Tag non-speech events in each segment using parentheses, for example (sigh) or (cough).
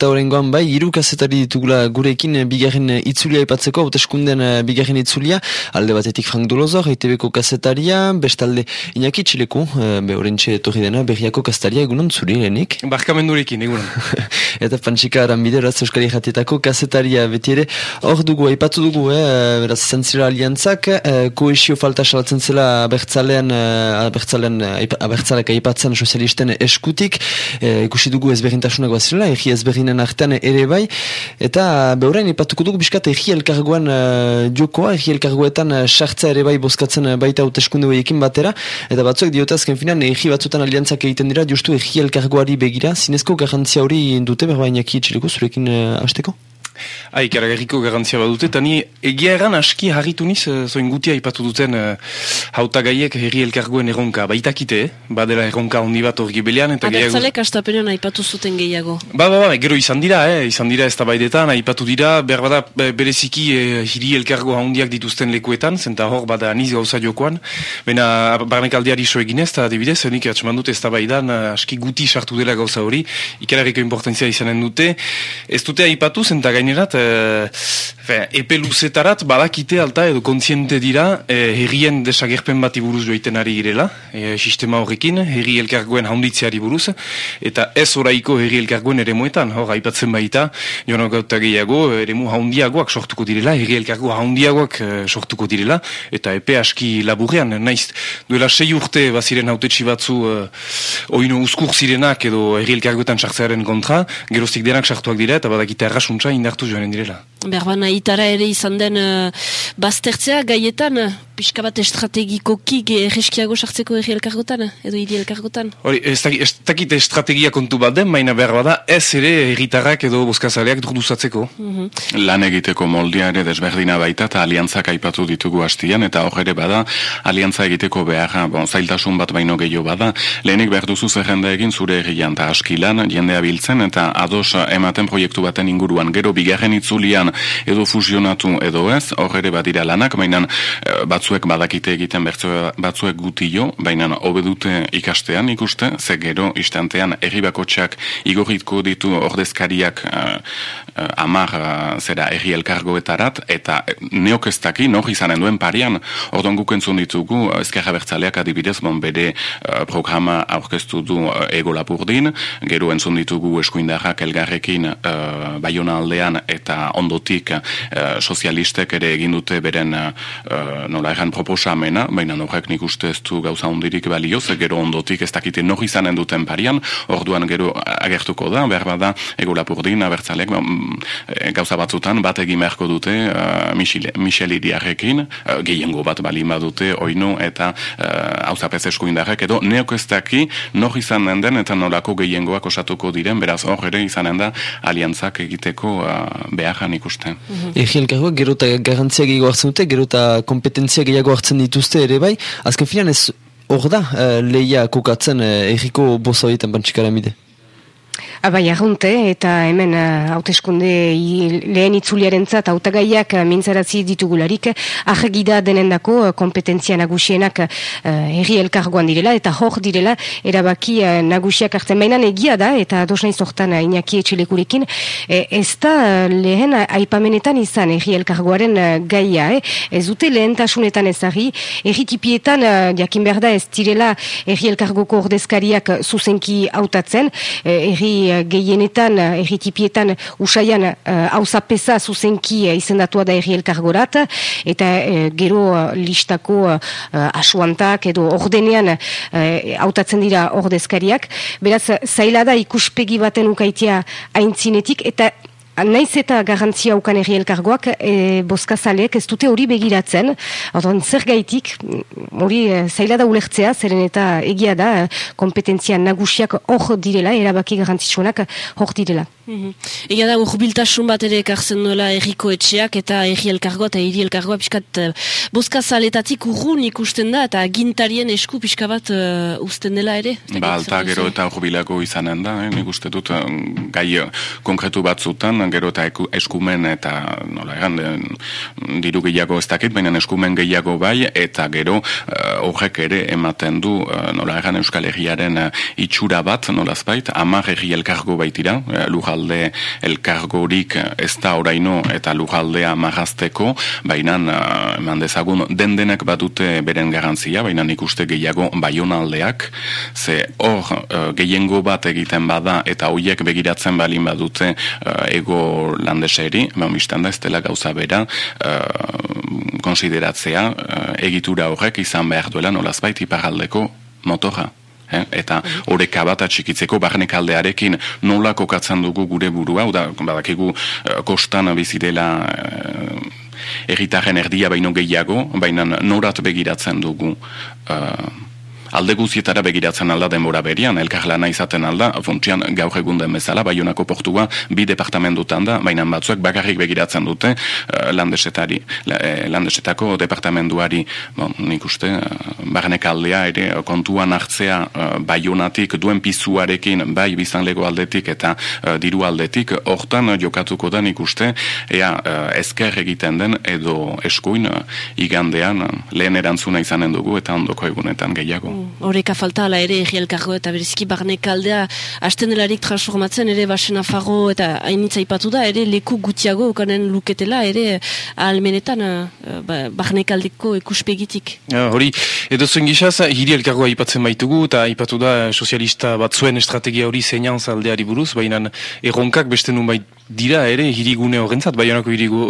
Eta horrengoan bai, hiru kazetari ditugula gurekin eh, bigarren eh, itzulia ipatzeko, hauteskunden eh, bigarren itzulia, alde batetik Frank Dolozor, EITB-ko kazetaria, bestalde Iñaki Txileku, be horrentxe etorri dena, berriako kazetaria. Egunon zuri lehenik. Barkamendurekin, egunon. (laughs) Eta Pantsika Arambide, Raz Euskari Jatietako kazetaria, beti ere, hor dugu, aipatu dugu, eh, beraz, zantzira aliantzak, eh, koesio falta salatzen zela abertzalean, abertzalean, abertzaleak aipatzen sozialisten eskutik, eh, ikusi dugu ezberdintasunak bazirela, egi ezberdin artean ere bai, eta behorain ipatuko dugu biskat egi elkargoan uh, jokoa, egi elkargoetan uh, sartza ere bai bozkatzen uh, baita hauteskunde hoiekin batera, eta batzuek diotazken finan egi batzutan aliantzak egiten dira, justu egi elkargoari begira, zinezko garantzia hori dute, berbainak itxileko zurekin uh, hasteko? Hai, karagarriko garantzia badute, eta ni egia eran aski harritu niz, eh, zoin gutia ipatu duten uh, hautagaiek herri elkargoen erronka baitakite, eh? badela erronka hondi bat hori gibelian. Abertzalek astapenean aipatu zuten gehiago. Ba, ba, ba, gero izan dira, eh? izan dira ez da baidetan, aipatu dira, behar bada bereziki eh, hiri elkargo handiak dituzten lekuetan, zenta hor bada aniz gauza jokoan, baina barnek aldeari so eginez, eta adibidez, nik atxeman dute ez da baidan, aski guti sartu dela gauza hori, ikararriko importantzia izanen dute, ez dute aipatu, zenta gainerat, e, epe luzetarat badakite alta edo kontziente dira e, herrien desagerpen bati buruz joiten ari girela, e, sistema horrekin, herri elkargoen haunditzeari buruz, eta ez oraiko herri elkargoen ere moetan, hor, aipatzen baita, joan gauta gehiago, ere mu haundiagoak sortuko direla, herri elkargo haundiagoak e, sortuko direla, eta epe aski laburrean, naiz, duela sei urte baziren hautetxi batzu e, oino uzkur zirenak edo herri elkargoetan sartzearen kontra, geroztik denak sartuak dira, eta badakite arrasuntza indartu joanen direla. Berbana itara ere izan den uh, baztertzea gaietan, uh, pixka bat estrategikoki erreskiago sartzeko erri elkargotan, edo hiri elkargotan? Hori, ez dakit estrategia kontu bat den, baina behar bada ez ere erritarrak edo boskazaleak durduzatzeko. Mm Lan egiteko moldia ere desberdina baita eta aliantzak aipatu ditugu hastian, eta hor ere bada aliantza egiteko behar, bon, zailtasun bat baino gehiago bada, lehenik behar duzu zerrenda egin zure errian eta askilan, jendea biltzen, eta ados ematen proiektu baten inguruan, gero bigarren itzulian edo fusionatu edo ez, hor ere badira lanak, baina eh, batzuek badakite egiten batzuek gutio, baina obedute ikastean ikuste, ze gero istantean erri bakotxak igorritko ditu ordezkariak uh, amar zera erri elkargoetarat, eta neok ez daki, nor izanen duen parian, ordon gukentzun ditugu, ezkerra bertzaleak adibidez, bon bede programa aurkeztu du uh, ego lapurdin, gero entzun ditugu eskuindarrak elgarrekin uh, baiona aldean eta ondo ondotik uh, sozialistek ere egin dute beren uh, nola egan proposamena, baina norrek nik uste ez du gauza ondirik balio, ze gero ondotik ez dakite nori izanen duten parian, orduan gero agertuko da, behar bada, ego lapurdin, abertzalek, mm, gauza batzutan, bat egin beharko dute uh, Michel Idiarrekin, uh, gehiengo bat balin badute, oino, eta uh, zapez eskuindarrek, edo neok ez daki nori izanen den, eta nolako gehiengoak osatuko diren, beraz hor ere izanen da aliantzak egiteko uh, beharran ikusten. Mm -hmm. gero eta garantzia gehiago hartzen dute, gero eta kompetentzia gehiago hartzen dituzte ere bai, azken filan ez hor da uh, lehia kokatzen uh, erriko bosa horietan bantxikara mide? Abai, arrunte, eta hemen uh, hauteskunde lehen itzuliaren zat, autagaiak uh, mintzarazi ditugularik, ahegida denendako uh, kompetentzia nagusienak uh, erri elkargoan direla, eta hor direla, erabaki uh, nagusiak hartzen mainan egia da, eta dos nahi zortan uh, inaki etxelekurekin, e, ez da uh, lehen aipamenetan izan erri elkargoaren uh, gaia, eh? ez dute lehen tasunetan ezari, erri tipietan, uh, jakin behar da, ez direla erri elkargoko ordezkariak zuzenki hautatzen, erri gehienetan eh, erritipietan usaian hauzapeza uh, zuzenki uh, izendatua da erri elkargorat eta uh, gero uh, listako uh, asuantak edo ordenean hautatzen dira ordezkariak. Beraz zaila da ikuspegi baten ukaitia aintzinetik eta Naiz eta garantzia ukan erri elkargoak e, boskazaleek ez dute hori begiratzen, orduan zer gaitik, hori e, zaila da ulertzea, zeren eta egia da, kompetentzia nagusiak hor direla, erabaki garantzitsuanak hor direla. Mm Ega da, urbiltasun bat ere ekartzen duela erriko etxeak eta erri elkargoa eta erri elkargoa piskat uh, boska zaletatik urrun ikusten da eta gintarien esku pixka bat uh, usten dela ere? Ba, alta gero eta urbilako izanen da, eh? nik uste dut gai konkretu batzutan gero eta eskumen eta nola egan, diru gehiago ez dakit, baina eskumen gehiago bai, eta gero horrek ere ematen du nola egan Euskal Herriaren itxura bat, nola zbait, amar herri elkargo baitira, lujalde elkargorik ez da oraino eta lujaldea marazteko, baina eman dezagun den denak badute beren garantzia, baina nik uste gehiago baionaldeak, ze hor uh, gehiengo bat egiten bada eta hoiek begiratzen balin badute uh, ego landeseri, ba, da ez dela gauza bera, uh, konsideratzea uh, egitura horrek izan behar duela nolazbait iparaldeko motoja. Eh? Eta horreka bat atxikitzeko barnek aldearekin nola kokatzen dugu gure burua, da, badakigu uh, kostan bizidela uh, erritaren erdia baino gehiago, baina norat begiratzen dugu uh, alde guzietara begiratzen alda denbora berian, elkarlana izaten alda, funtsian gaur egun den bezala, baionako portua bi departamentutan da, baina batzuek bakarrik begiratzen dute uh, landesetari, uh, landesetako departamentuari, bon, nik uste, uh, aldea ere kontuan hartzea uh, baionatik duen pizuarekin, bai bizanlego aldetik eta uh, diru aldetik, hortan jokatuko da nik uste, ea ezker egiten den edo eskuin igandean lehen erantzuna izanen dugu eta ondoko egunetan gehiago. Horeka falta ala ere egielkargo eta berizki barnek aldea hasten delarik transformatzen ere basen afago eta hainitza ipatu da ere leku gutiago okanen luketela ere almenetan uh, barnek aldeko ekuspegitik. hori, edo zuen gizaz, hiri elkargoa ipatzen baitugu eta ipatu da sozialista batzuen estrategia hori zeinan aldeari buruz, baina erronkak beste nun bait dira ere hirigune horrentzat, baionako hirigu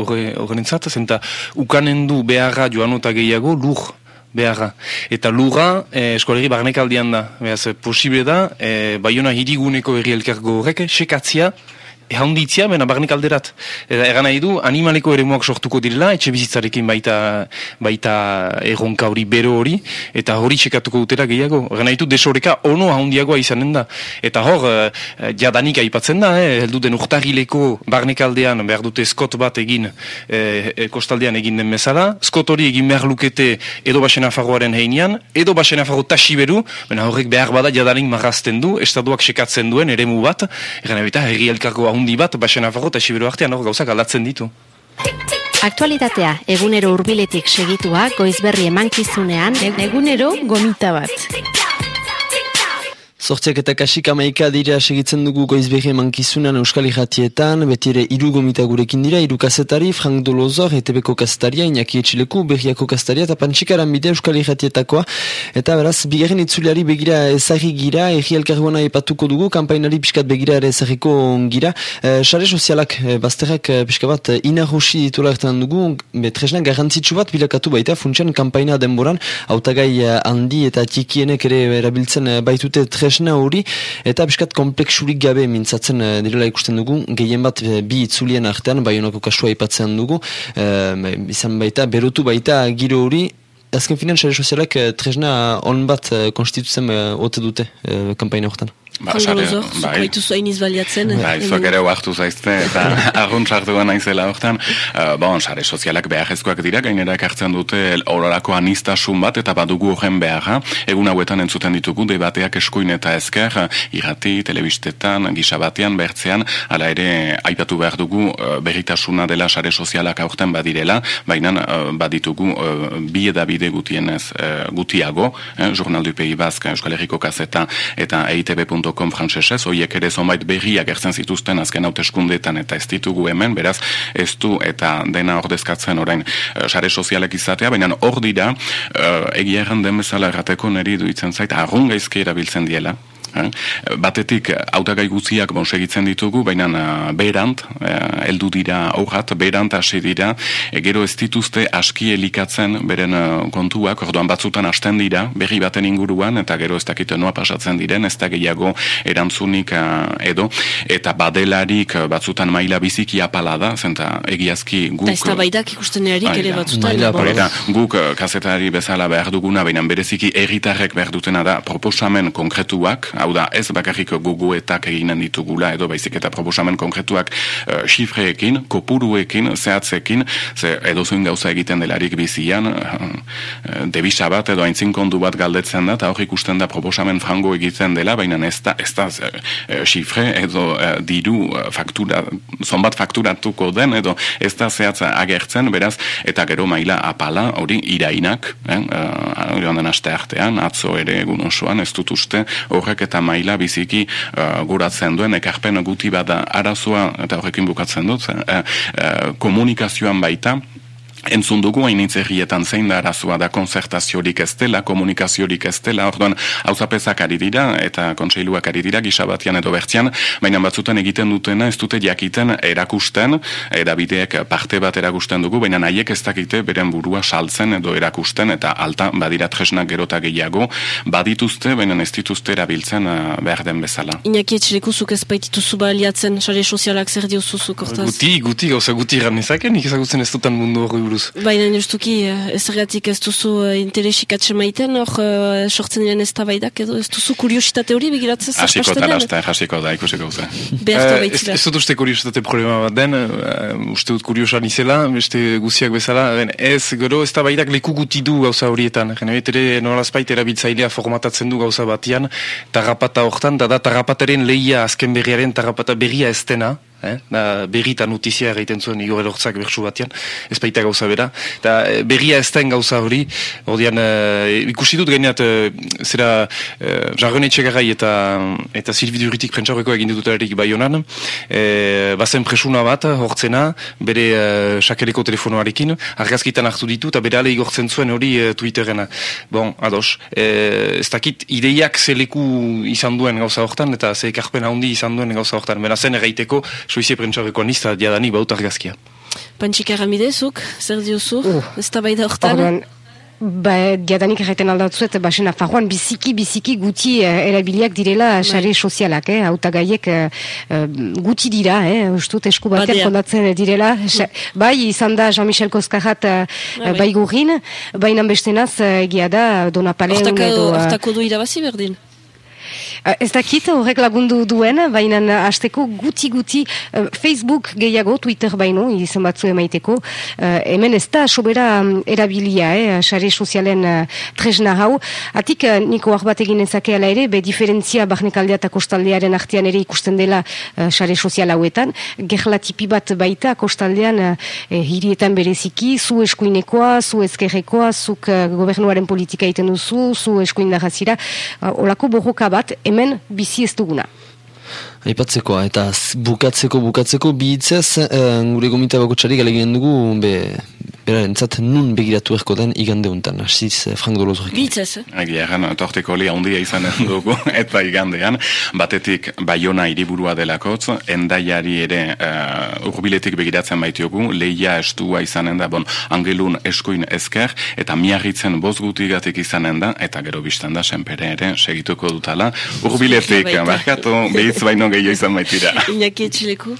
horrentzat, zenta ukanen du beharra joanota gehiago lur beharra. Eta lura e, eskolegi barnek aldian da. Beaz, posible da, e, baiona hiriguneko erri elkargo horrek, sekatzia, ehaunditzia, bena barnik alderat. Eta egan nahi du, animaleko ere sortuko direla, etxe bizitzarekin baita, baita erronka hori, bero hori, eta hori txekatuko dutera gehiago. Egan nahi du, desoreka ono haundiagoa izanen da. Eta hor, uh, jadanik aipatzen da, eh, heldu den urtagileko barnik aldean, behar dute skot bat egin, eh, kostaldean egin den bezala, skot hori egin behar lukete edo basen afagoaren heinean, edo basen afago tasiberu, bena horrek behar bada jadanik marrazten du, estatuak sekatzen duen, eremu bat, egan nahi herri elkarko handi bat, basen afago eta siberu artean hor gauzak aldatzen ditu. Aktualitatea, egunero hurbiletik segitua, goizberri emankizunean, egunero gomita bat. Zortziak eta kasik amaika dira segitzen dugu goizbehe mankizunan Euskal Iratietan, beti ere iru gomita gurekin dira, iru kasetari, Frank Dolozor, ETBko kasetaria, Iñaki Etxileku, Berriako kasetaria, eta Pantsikaran bide Euskal Iratietakoa. Eta beraz, bigarren itzuliari begira ezagri gira, erri elkarguana epatuko dugu, kampainari piskat begira ere ezagiko gira. E, sare sozialak, e, bazterrak e, pixka bat, ina hoxi ditula ertan dugu, betresna garrantzitsu bat bilakatu baita, funtsian kampaina denboran, autagai handi eta txikienek ere erabiltzen baitute tresna hori, eta biskat kompleksurik gabe mintzatzen uh, direla ikusten dugu, gehien bat uh, bi itzulien artean, bai honako kasua ipatzen dugu, uh, izan baita, berutu baita giro hori, Azken finan, sare sozialak tresna on bat konstitutzen ote dute kampaina horretan. Ba, sare, bai. Zuko hain izbaliatzen. Bai, zuak ere huartu zaizte, eta (laughs) argun sartu gana izela hortan. Uh, bon, sare sozialak beharrezkoak dira, gainera ekartzen dute horarako anistasun bat, eta badugu horren beharra. Egun hauetan entzuten ditugu, debateak eskuin eta ezker, irrati, telebistetan, gisa batean, bertzean, ala ere, aipatu behar dugu, uh, berritasuna dela sare sozialak aurten badirela, baina uh, baditugu uh, bi edabide gutienez uh, gutiago, eh, Jurnal du Pei Bask, Euskal Herriko Kazeta, eta eitb.com com frantsesez, hoiek ere zonbait berriak gertzen zituzten azken hauteskundeetan eta ez ditugu hemen, beraz, ez du eta dena ordezkatzen orain uh, sare sozialek izatea, baina hor dira, uh, egia erran den bezala errateko neri duitzen zait, arrun gaizke erabiltzen diela, Eh? Batetik hautagai guztiak bon segitzen ditugu, baina uh, berant, uh, eldu dira aurrat, berant hasi dira, e, gero ez dituzte aski elikatzen beren kontuak, orduan batzutan hasten dira, berri baten inguruan, eta gero ez dakite noa pasatzen diren, ez da gehiago erantzunik edo, eta badelarik batzutan maila biziki apala da, zenta egiazki guk... Eta ez da baidak ikusten erarik ere batzutan. Maila, guk kazetari bezala behar duguna, baina bereziki erritarrek behar dutena da proposamen konkretuak, hau da, ez bakarrik guguetak eginen ditugula, edo baizik eta proposamen konkretuak uh, xifreekin, kopuruekin, zehatzekin, ze edo zuen gauza egiten delarik bizian, uh, debisa bat edo aintzin kondu bat galdetzen da, eta hor ikusten da proposamen frango egiten dela, baina ez da, ez da xifre edo diru faktura, zonbat fakturatuko den, edo ez da zehatza agertzen, beraz, eta gero maila apala, hori irainak, eh, uh, aste artean, atzo ere egun osoan, ez dut uste, horrek eta maila biziki uh, guratzen duen, ekarpen guti bada arazoa, eta horrekin bukatzen dut, uh, uh, komunikazioan baita, Entzun dugu hain itzerrietan zein da arazua da konzertaziorik ez dela, komunikaziorik ez dela, orduan hauzapezak ari dira eta kontseiluak ari dira gisabatian edo bertzian, baina batzutan egiten dutena ez dute jakiten erakusten, edabideek parte bat erakusten dugu, baina nahiek ez dakite beren burua saltzen edo erakusten eta alta badira tresnak gerota gehiago, badituzte, baina ez dituzte erabiltzen uh, behar den bezala. Inaki etxerekuzuk ez baitituzu baliatzen, sare sozialak zer diozuzuk, hortaz? Guti, guti, gauza guti garen ezaken, nik ez dutan mundu hori buruz. Baina justuki eh, ez duzu uh, interesik maiten, hor uh, sortzen diren ez tabaidak edo ez duzu kuriositate hori begiratzen zarpasten Hasiko talazta, hasiko da, ikusiko ze. Uh, ez, ez dut uste kuriositate problema bat den, uh, uste dut kuriosan izela, beste guziak bezala, ben, ez gero ez tabaidak leku guti du gauza horietan. Gene betere norazpait erabiltzailea formatatzen du gauza batian, tarrapata hortan, da da tarrapataren lehia azken berriaren tarrapata berria ez dena, eh? da berrita notizia egiten zuen igor elortzak bertsu batean, ez baita gauza bera, eta eh, berria ez den gauza hori, ordean uh, ikusi dut gaineat, uh, zera uh, jarren etxegarai eta eta zilbiduritik prentsaurreko egin dut erik bai honan, e, bazen presuna bat, hortzena, bere uh, sakeleko telefonoarekin, argazkitan hartu ditu, eta bere ale igortzen zuen hori uh, Twitterena. Bon, ados, e, ez dakit ideiak zeleku izan duen gauza hortan, eta ze ekarpen handi izan duen gauza hortan, bera zen erraiteko, Suizia prentxarreko nizta diadani bautar gazkia. Pantxik erramidezuk, zer diozu, uh, ez da bai da hortan? Ba, diadanik erraiten aldatzu eta basen afarroan biziki, biziki guti uh, erabiliak direla bai. sare sozialak, eh? auta gaiek uh, uh, guti dira, eh? ustut esku batean kondatzen direla. Mm. Bai, izan da Jean-Michel Koskarat uh, bai. bai gurin, bainan bestenaz egia da Donapaleun edo... Hortako du irabazi berdin? Uh, ez dakit horrek lagundu duen, baina hasteko guti-guti uh, Facebook gehiago, Twitter baino, izan batzu emaiteko, hemen ez da sobera um, erabilia, eh, sare sozialen uh, tresna hau. Atik, niko hor bat egin ezakeala ere, be diferentzia barnekaldea eta kostaldearen artean ere ikusten dela sare sozial hauetan. Gerlatipi bat baita kostaldean hirietan bereziki, zu eskuinekoa, zu ezkerrekoa, zuk gobernuaren politika iten duzu, zu eskuin darazira, uh, olako borroka bat, hemen bizi ez duguna. Aipatzekoa, eta bukatzeko, bukatzeko, bihitzez, e, gure gomita bakotxari galeginen dugu, be, bera entzat nun begiratu erko den igande untan, asiz eh, Frank Doloz horrekin. Bitzez, eh? Agi, erran, torteko li handia izanen dugu, (laughs) eta igandean, batetik Bayona iriburua delakotz, endaiari ere uh, urbiletik begiratzen baitiogu, leia estua izanen da, bon, angelun eskuin ezker, eta miarritzen bozgutigatik izanen da, eta gero biztan da, senpere ere, segituko dutala, urbiletik, markatu, behitz baino gehiago izan baitira. (laughs) Iñaki etxileku?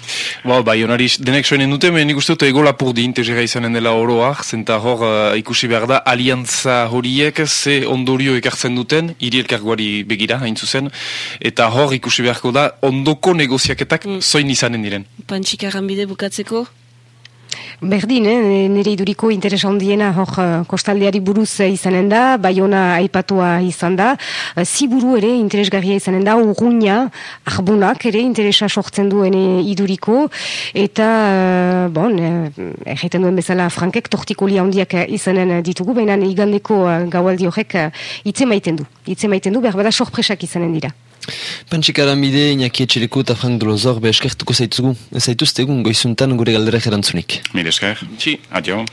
Ba, Bayonari denek soinen dute, meni guztu eta egola purdi, integera izanen dela oro oroak, zenta hor uh, ikusi behar da, aliantza horiek ze ondorio ekartzen duten, hiri elkarguari begira, hain zuzen, eta hor ikusi beharko da, ondoko negoziaketak mm. zoin izanen diren. Pantxik bide bukatzeko? Berdin, eh, nire iduriko interesa ondiena hor eh, kostaldeari buruz izanen da, baiona aipatua izan da, eh, ziburu ere interesgarria izanen da, urruina, arbunak ere interesa sortzen duen iduriko, eta, bon, erreiten duen bezala frankek, tortikolia handiak izanen ditugu, baina igandeko gaualdi horrek itze maiten du, itze maiten du, behar sorpresak izanen dira. Pantsik aramide, Iñaki Etxereko eta Frank Dolozor, be eskertuko zaitugu, zaituztegun goizuntan gure galdera gerantzunik. Mire esker, txi, adio.